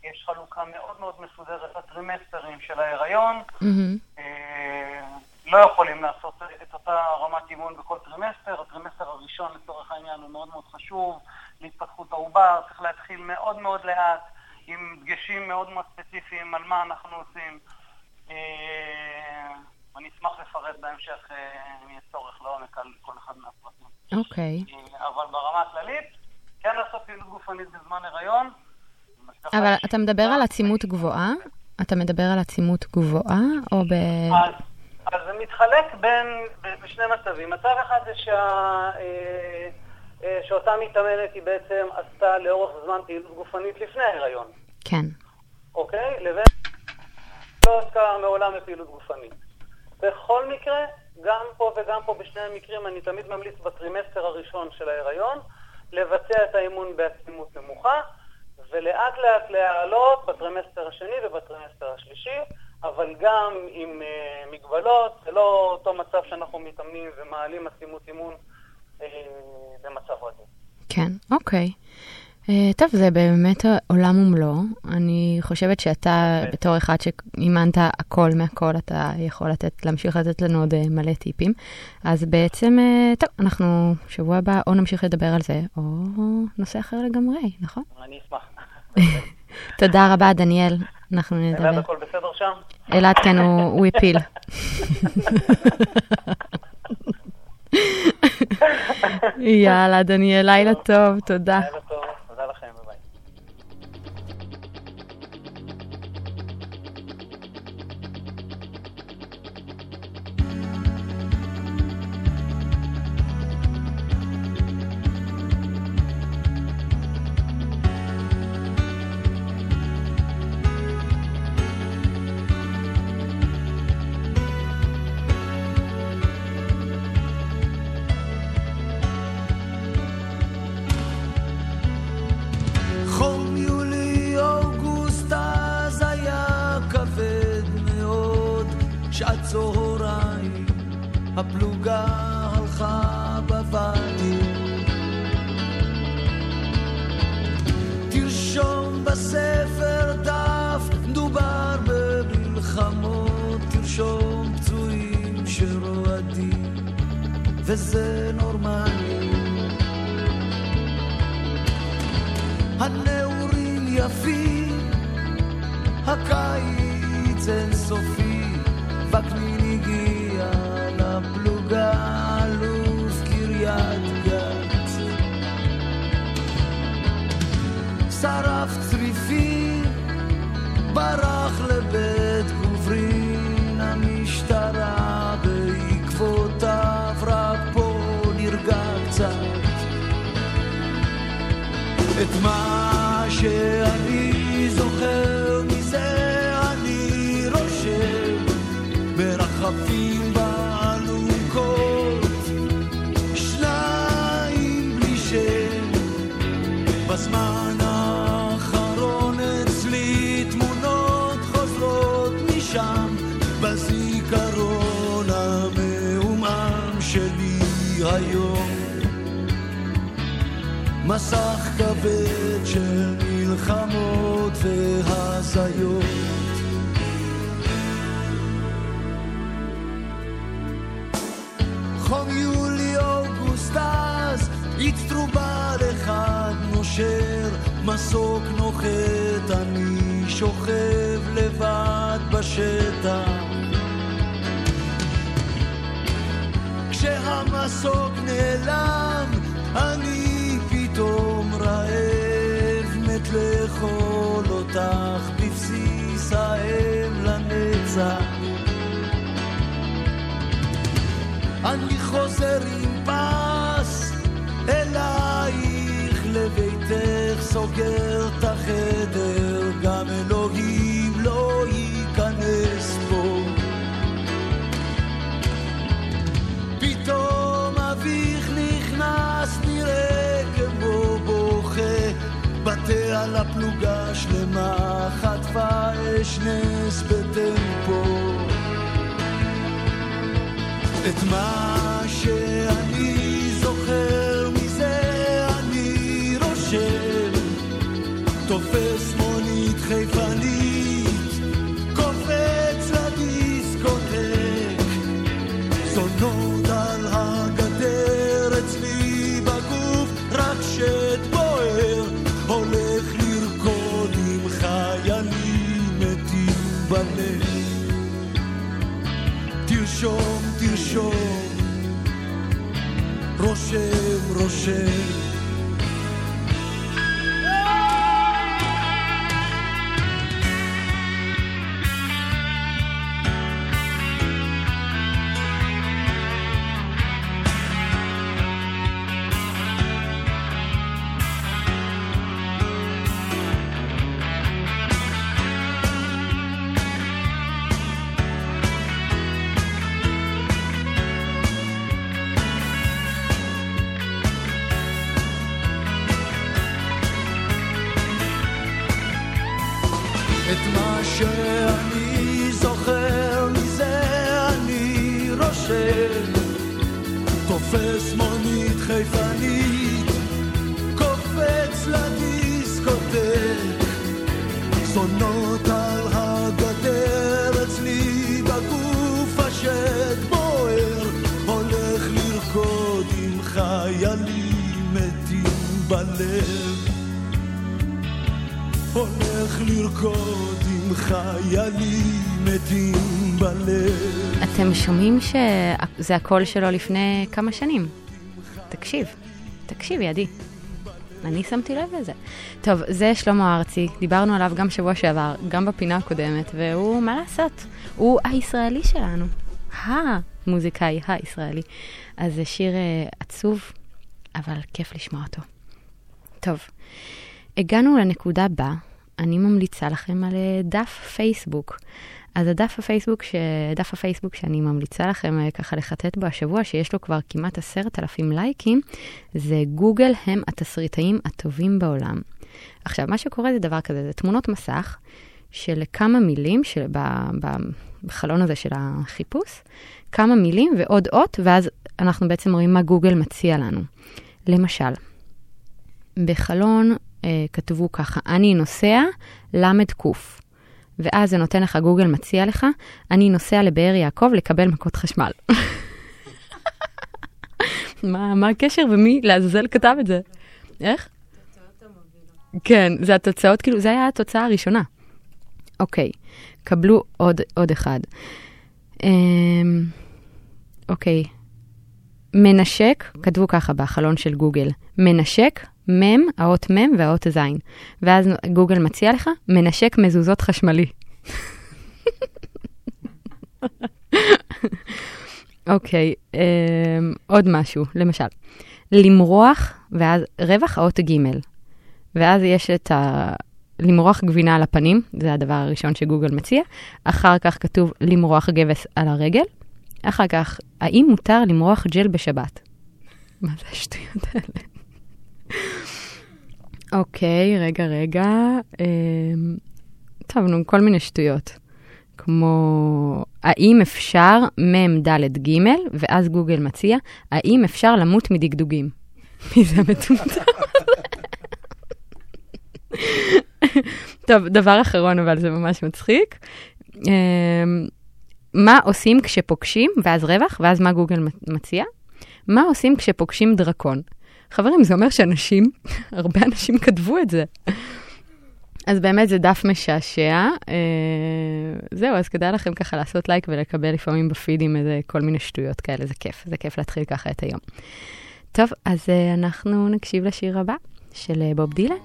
H: יש חלוקה מאוד מאוד מסודרת לטרימסטרים של ההיריון.
A: מהמם.
H: אה, לא יכולים לעשות את אותה רמת אימון בכל טרימסטר. הטרימסטר הראשון לצורך העניין הוא מאוד מאוד חשוב להתפתחות העובר, צריך להתחיל מאוד מאוד לאט, עם דגשים מאוד מאוד ספציפיים על מה אנחנו עושים. אה, אני אשמח לפרט בהמשך אה, אם יהיה צורך לעומק על כל אחד מהפרטים.
A: אוקיי.
H: אה, אבל ברמה הכללית, כן לעשות פעילות גופנית בזמן הריון.
A: אבל אתה מדבר על עצימות גבוהה? אתה מדבר על עצימות גבוהה, או ב...
H: אז, אז זה מתחלק בין, בשני מצבים. מצב אחד זה שה, אה, שאותה מתאמנת היא בעצם עשתה לאורך זמן פעילות גופנית לפני ההיריון,
A: כן.
H: אוקיי? לבין לא עסקה מעולם בפעילות גופנית. בכל מקרה, גם פה וגם פה בשני המקרים, אני תמיד ממליץ בטרימסטר הראשון של ההיריון לבצע את האימון בעצימות נמוכה, ולאט לאט להעלות בטרימסטר השני ובטרימסטר השלישי, אבל גם עם uh, מגבלות, זה לא אותו מצב שאנחנו מתאמנים ומעלים עצימות אימון uh, במצב רגיל.
A: כן, אוקיי. אה, טוב, זה באמת עולם ומלואו. אני חושבת שאתה, בתור אחד שאימנת הכל מהכל, אתה יכול לתת, להמשיך לתת לנו עוד אה, מלא טיפים. אז בעצם, אה, טוב, אנחנו שבוע הבא או נמשיך לדבר על זה, או נושא אחר לגמרי, נכון?
H: אני אשמח.
A: תודה רבה, דניאל. אנחנו
H: אלעד,
A: נדבר.
H: הכל בסדר שם?
A: אלעד, כן, הוא הפיל. יאללה, דניאל, לילה טוב, תודה.
H: לילה טוב,
I: הקיץ אינסופי, וקנין הגיע לפלוגה, אלוף קריית גת. שרף צריפים, ברח לבית גוברין, המשטרה בעקבותיו, רק פה נרגע קצת. את מה שאני מסך כבד של מלחמות והזיות. חום יולי אוגוסט אז, אצטרובל אחד נושר, מסוק נוחת, אני שוכב לבד בשטח. כשהמסוק נעלם, רעב לאכול אותך בבסיס האם לנצח. אני חוזר עם פס אלייך לביתך, סוגר את החדר, גם אלוהים לא ייכנס הפלוגה שלמה, חטפה אש נס בטמפו. את מה שאני shoes. בלב הולך לרקוד עם חיילים מתים בלב.
A: אתם שומעים שזה הקול שלו לפני כמה שנים? תקשיב, תקשיב, ידי. אני שמתי לב לזה. טוב, זה שלמה ארצי, דיברנו עליו גם שבוע שעבר, גם בפינה הקודמת, והוא, מה לעשות? הוא הישראלי שלנו. המוזיקאי הישראלי. אז זה שיר אה, עצוב, אבל כיף לשמוע אותו. טוב, הגענו לנקודה בה אני ממליצה לכם על אה, דף פייסבוק. אז הדף הפייסבוק, ש... דף הפייסבוק שאני ממליצה לכם אה, ככה לחטט בו השבוע, שיש לו כבר כמעט עשרת אלפים לייקים, זה גוגל הם התסריטאים הטובים בעולם. עכשיו, מה שקורה זה דבר כזה, זה תמונות מסך של כמה מילים של... ב... ב... בחלון הזה של החיפוש, כמה מילים ועוד אות, ואז אנחנו בעצם רואים מה גוגל מציע לנו. למשל, בחלון אה, כתבו ככה, אני נוסע קוף. ואז זה נותן לך, גוגל מציע לך, אני נוסע לבאר יעקב לקבל מכות חשמל. מה, מה הקשר ומי לעזאזל כתב את זה? איך? כן, זה התוצאות, כאילו, זה היה התוצאה הראשונה. אוקיי, קבלו עוד, עוד אחד. אמ, אוקיי, מנשק, כתבו ככה בחלון של גוגל, מנשק, מם, האות מם והאות זין. ואז גוגל מציע לך, מנשק מזוזות חשמלי. אוקיי, okay, um, עוד משהו, למשל, למרוח, ואז רווח האות ג', ואז יש את ה... למרוח גבינה על הפנים, זה הדבר הראשון שגוגל מציע, אחר כך כתוב למרוח גבס על הרגל, אחר כך, האם מותר למרוח ג'ל בשבת? מה זה השטויות האלה? אוקיי, רגע, רגע. אמ, טוב, נו, כל מיני שטויות. כמו, האם אפשר מ' ד' ג', ואז גוגל מציע, האם אפשר למות מדגדוגים? מי זה המטומטם? טוב, דבר אחרון, אבל זה ממש מצחיק. אמ, מה עושים כשפוגשים, ואז רווח, ואז מה גוגל מציע? מה עושים כשפוגשים דרקון? חברים, זה אומר שאנשים, הרבה אנשים כתבו את זה. אז באמת זה דף משעשע. אה, זהו, אז כדאי לכם ככה לעשות לייק ולקבל לפעמים בפידים איזה כל מיני שטויות כאלה, זה כיף, זה כיף להתחיל ככה את היום. טוב, אז אה, אנחנו נקשיב לשיר הבא של אה, בוב דילן.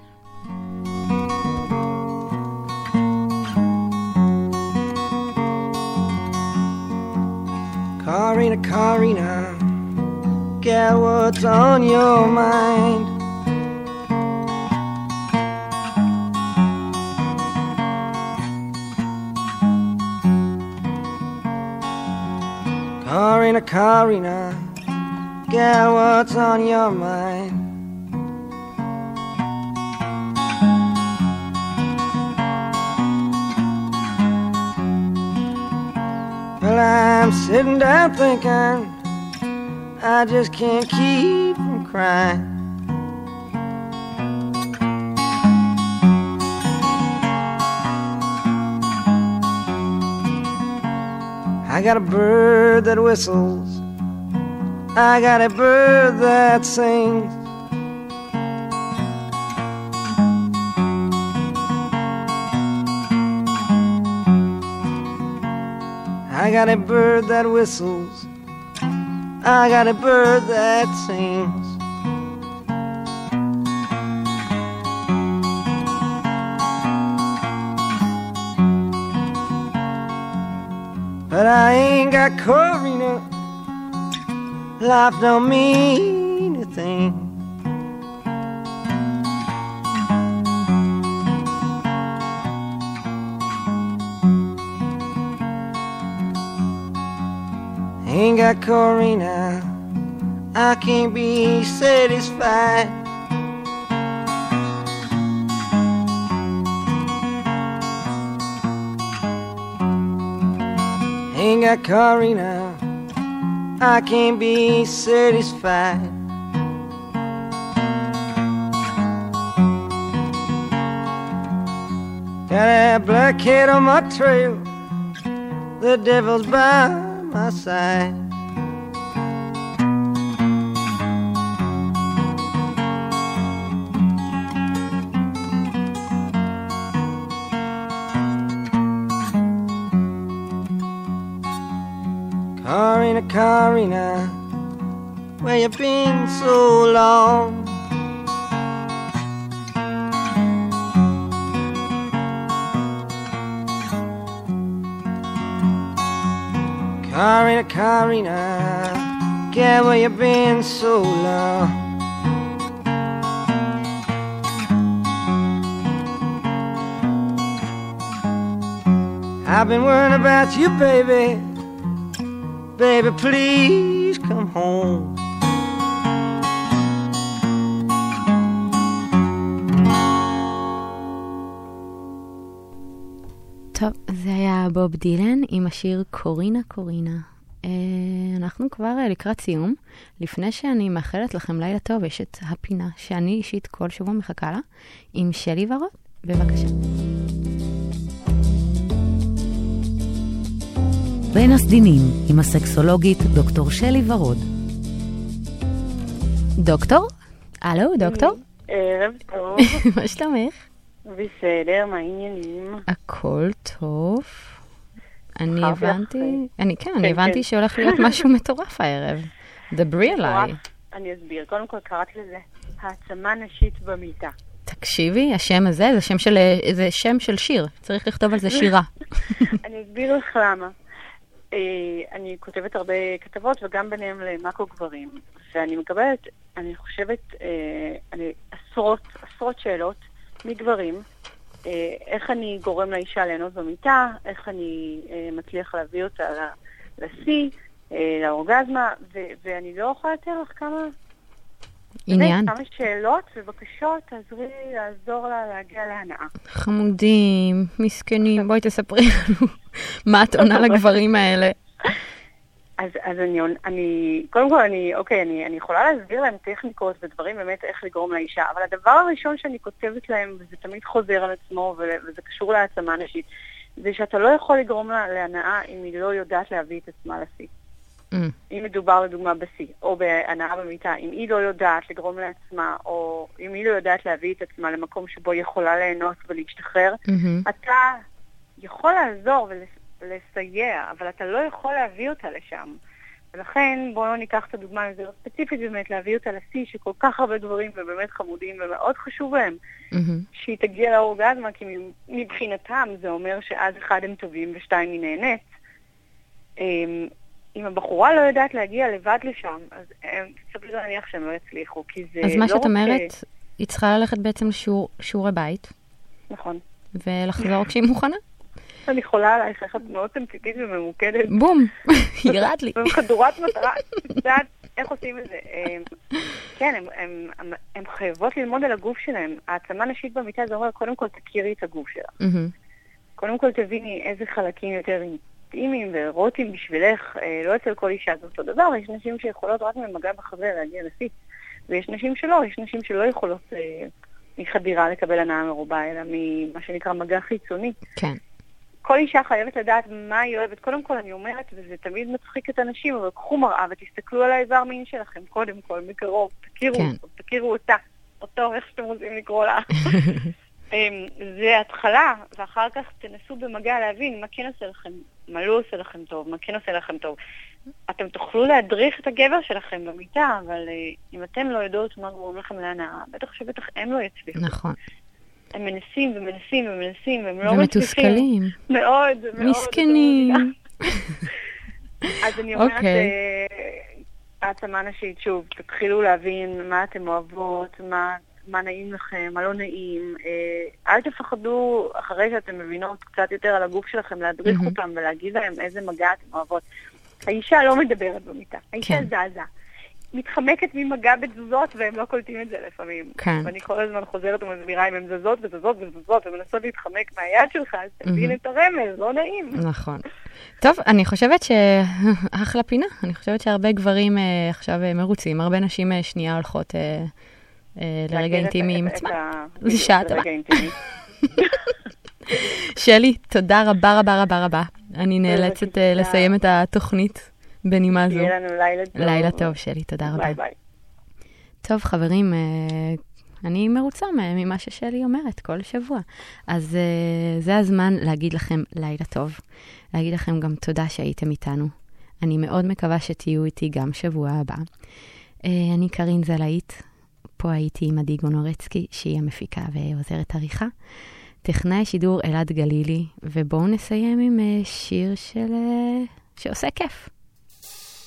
J: Karina, Karina. Get what's on your mind. Karina, Karina, get what's on your mind. Well, I'm sitting down thinking I just can't keep from crying. I got a bird that whistles. I got a bird that sings. I got a bird that whistles. I got a bird that sings. But I ain't got Corina. Life don't mean Ain't got Corina. I can't be satisfied. Ain't got Corina. I can't be satisfied. Got that black cat on my trail. The devil's by my side. Karina, Karina, where you been so long? Karina, Karina, get where you've been so long? I've been worrying about you, baby. Baby, please come home.
A: היה בוב דילן עם השיר קורינה קורינה. אה, אנחנו כבר אה, לקראת סיום. לפני שאני מאחלת לכם לילה טוב, יש את הפינה שאני אישית כל שבוע מחכה לה, עם שלי ורוד. בבקשה.
G: בין הסדינים עם הסקסולוגית דוקטור שלי ורוד.
A: דוקטור? הלו, דוקטור?
K: ערב טוב.
A: מה שלומך?
K: בסדר, מה העניינים?
A: הכל טוב. אני הבנתי. אני כן,
K: כן,
A: אני הבנתי
K: כן.
A: שהולך להיות משהו מטורף הערב. דברי עליי.
K: אני אסביר. קודם כל קראתי לזה העצמה נשית במיטה.
A: תקשיבי, השם הזה זה שם של, זה שם של שיר, צריך לכתוב על זה שירה.
K: אני אסביר לך למה. אה, אני כותבת הרבה כתבות וגם ביניהם למאקו גברים, ואני מקבלת, אני חושבת, אה, אני, עשרות, עשרות שאלות מגברים, איך אני גורם לאישה ליהנות במיטה, איך אני אה, מצליח להביא אותה לשיא, אה, לאורגזמה, ו- ואני לא יכולה לתאר לך כמה...
A: עניין.
K: כמה שאלות ובקשות, תעזרי לי לעזור לה להגיע להנאה.
A: חמודים, מסכנים, בואי תספרי לנו מה את עונה לגברים האלה.
K: אז, אז אני, אני, קודם כל, אני, אוקיי, אני, אני יכולה להסביר להם טכניקות ודברים באמת איך לגרום לאישה, אבל הדבר הראשון שאני כותבת להם, וזה תמיד חוזר על עצמו, וזה קשור להעצמה נשית, זה שאתה לא יכול לגרום לה להנאה אם היא לא יודעת להביא את עצמה לשיא.
A: Mm.
K: אם מדובר לדוגמה בשיא, או בהנאה במיטה, אם היא לא יודעת לגרום לעצמה, או אם היא לא יודעת להביא את עצמה למקום שבו היא יכולה ליהנות ולהשתחרר,
A: מהמם.
K: אתה יכול לעזור ולסייע, אבל אתה לא יכול להביא אותה לשם. ולכן בואו ניקח את הדוגמה הזאת ספציפית באמת, להביא אותה לשיא שכל כך הרבה גברים ובאמת חמודים ומאוד חשוב להם
A: מהמם.
K: שהיא תגיע לאורגזמה, כי מבחינתם זה אומר שאז אחד הם טובים ושתיים היא נהנית. אמ, אם הבחורה לא יודעת להגיע לבד לשם, אז הם, סביר להניח שהם לא יצליחו, כי זה
A: אז מה
K: לא
A: שאת
K: רק,
A: אומרת, היא צריכה ללכת בעצם לשיעורי בית,
K: אה, נכון.
A: ולחזור כשהיא מוכנה.
K: אני חולה עלייך, איך את מאוד תמציתית וממוקדת.
A: בום, ירד לי.
K: חדורת מטרה. את יודעת איך עושים את זה. אה, כן, הם חייבות ללמוד על הגוף שלהם. העצמה נשית במיטה זה אומר, קודם כל תכירי את הגוף שלך.
A: מהמם.
K: קודם כל תביני איזה חלקים יותר אינטימיים ואירוטיים בשבילך. אה, לא אצל כל אישה זה אותו דבר, יש נשים שיכולות רק ממגע בחזה להגיע לשיא. ויש נשים שלא, יש נשים שלא יכולות אה, מחדירה לקבל הנאה מרובה, אלא ממה שנקרא מגע חיצוני.
A: כן.
K: כל אישה חייבת לדעת מה היא אוהבת. קודם כל, אני אומרת, וזה תמיד מצחיק את הנשים, אבל קחו מראה ותסתכלו על האיבר מין שלכם, קודם כל, מקרוב. תכירו
A: כן.
K: אותו, תכירו אותה. אותו, איך שאתם רוצים לקרוא לה. אמ, זה התחלה, ואחר כך תנסו במגע להבין מה כן עושה לכם, מה לא עושה לכם טוב, מה כן עושה לכם טוב. אתם תוכלו להדריך את הגבר שלכם במיטה, אבל אה, אם אתן לא יודעות מה גורם לכם להנאה, בטח שבטח הם לא יצליחו.
A: נכון.
K: הם מנסים ומנסים ומנסים, והם לא מצליחים.
A: ומתוסכלים.
K: מאוד, מאוד.
A: מסכנים.
K: אז אני אומרת,
A: אוקיי.
K: אה, העצמה נשית, שוב, תתחילו להבין מה אתם אוהבות, מה, מה נעים לכם, מה לא נעים. אה, אל תפחדו, אחרי שאתם מבינות קצת יותר על הגוף שלכם, להדריך
A: מהמם.
K: אותם ולהגיד להם איזה מגע אתם אוהבות. האישה לא מדברת במיטה, האישה
A: כן.
K: זזה. מתחמקת ממגע בתזוזות והם לא קולטים את זה לפעמים.
A: כן.
K: ואני כל הזמן חוזרת ומסבירה אם הן זזות וזזות וזזות ומנסות להתחמק מהיד שלך, אז תבין
A: מהמם.
K: את הרמז, לא נעים.
A: נכון. טוב, אני חושבת שאחלה פינה. אני חושבת שהרבה גברים אה, עכשיו אה, מרוצים, הרבה נשים אה, שנייה הולכות אה, אה, לרגע אינטימי עם עצמן.
K: ה-
A: זה שעה טובה. שלי, תודה רבה רבה רבה רבה. אני נאלצת אה. לסיים את התוכנית בנימה זו.
K: שיהיה לנו לילה טוב.
A: לילה טוב, שלי, תודה רבה.
K: ביי ביי.
A: טוב, חברים, אה, אני מרוצה ממה ששלי אומרת כל שבוע. אז אה, זה הזמן להגיד לכם לילה טוב, להגיד לכם גם תודה שהייתם איתנו. אני מאוד מקווה שתהיו איתי גם שבוע הבא. אה, אני קרין זלעית, פה הייתי עם עדי גונורצקי, שהיא המפיקה ועוזרת עריכה. טכנאי שידור אלעד גלילי, ובואו נסיים עם שיר של... שעושה כיף.